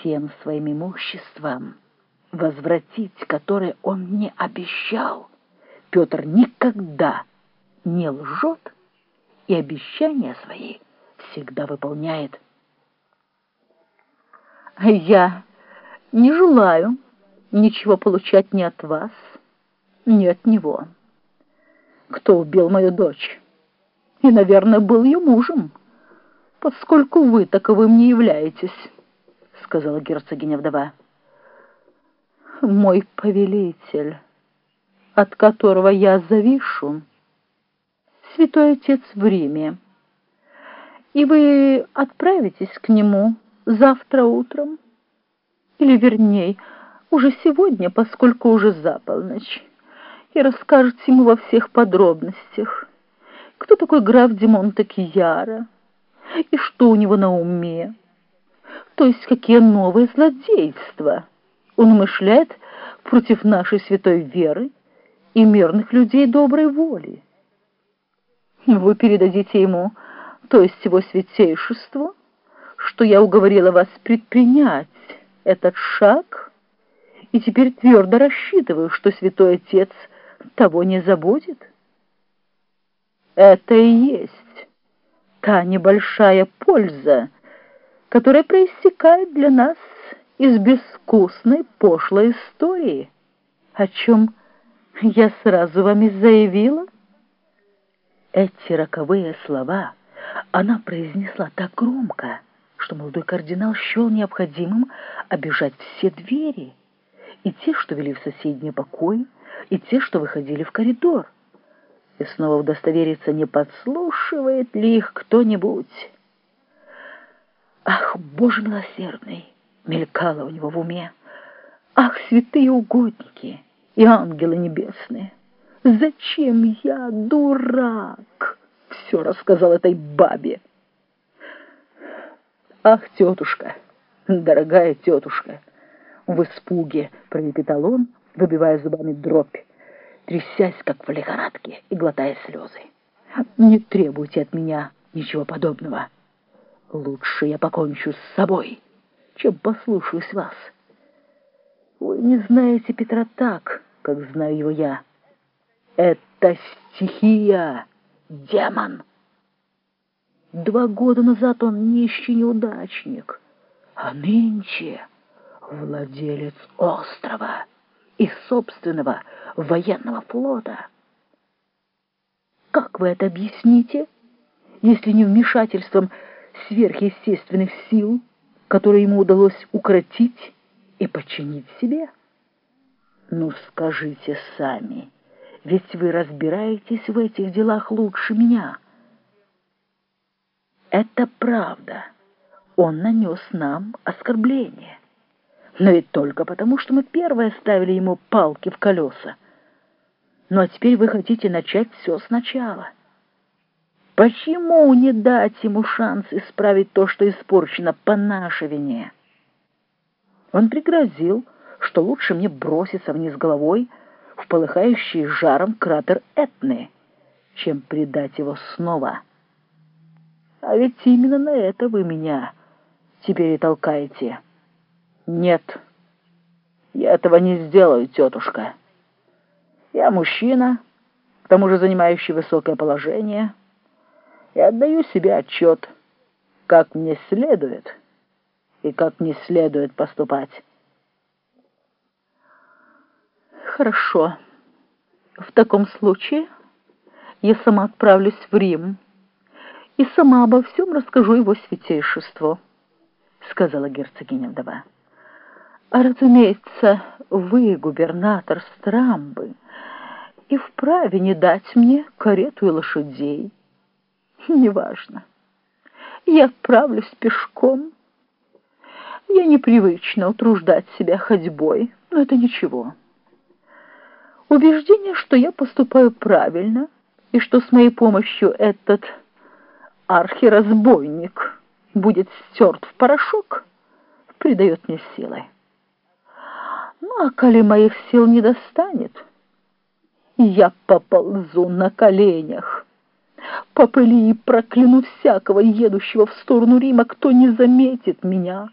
всем своим имуществом, возвратить которое он мне обещал. Петр никогда не лжет и обещания свои всегда выполняет. Я не желаю ничего получать ни от вас, ни от него. Кто убил мою дочь? И, наверное, был ее мужем, поскольку вы таковым не являетесь, — сказала герцогиня-вдова. Мой повелитель, от которого я завишу, святой отец в Риме, и вы отправитесь к нему завтра утром, или, вернее, уже сегодня, поскольку уже за полночь, и расскажете ему во всех подробностях, кто такой граф Димон Кияра и что у него на уме, то есть какие новые злодейства он умышляет против нашей святой веры и мирных людей доброй воли. Вы передадите ему, то есть его святейшеству, что я уговорила вас предпринять этот шаг, и теперь твердо рассчитываю, что святой отец того не забудет. Это и есть та небольшая польза, которая проистекает для нас из безвкусной пошлой истории, о чем я сразу вам и заявила. Эти роковые слова она произнесла так громко, что молодой кардинал счел необходимым обижать все двери, и те, что вели в соседний покой, и те, что выходили в коридор, и снова удостовериться, не подслушивает ли их кто-нибудь. «Ах, Боже милосердный!» — мелькало у него в уме. «Ах, святые угодники и ангелы небесные! Зачем я, дурак, все рассказал этой бабе?» «Ах, тетушка, дорогая тетушка!» В испуге пролепетал он, выбивая зубами дробь, трясясь, как в лихорадке, и глотая слезы. «Не требуйте от меня ничего подобного. Лучше я покончу с собой, чем послушаюсь вас. Вы не знаете Петра так, как знаю его я. Это стихия, демон. Два года назад он нищий неудачник, а нынче владелец острова» и собственного военного флота. Как вы это объясните, если не вмешательством сверхъестественных сил, которые ему удалось укротить и подчинить себе? Ну, скажите сами, ведь вы разбираетесь в этих делах лучше меня. Это правда. Он нанес нам оскорбление но ведь только потому, что мы первые ставили ему палки в колеса. Ну а теперь вы хотите начать все сначала. Почему не дать ему шанс исправить то, что испорчено по нашей вине? Он пригрозил, что лучше мне броситься вниз головой в полыхающий жаром кратер Этны, чем предать его снова. А ведь именно на это вы меня теперь и толкаете». «Нет, я этого не сделаю, тетушка. Я мужчина, к тому же занимающий высокое положение, и отдаю себе отчет, как мне следует и как не следует поступать». «Хорошо. В таком случае я сама отправлюсь в Рим и сама обо всем расскажу его святейшеству», — сказала герцогиня-вдова. А разумеется, вы, губернатор Страмбы, и вправе не дать мне карету и лошадей. Неважно. Я отправлюсь пешком. Я непривычно утруждать себя ходьбой, но это ничего. Убеждение, что я поступаю правильно, и что с моей помощью этот архиразбойник будет стерт в порошок, придает мне силы. Ну, а коли моих сил не достанет, я поползу на коленях. По и прокляну всякого, едущего в сторону Рима, кто не заметит меня».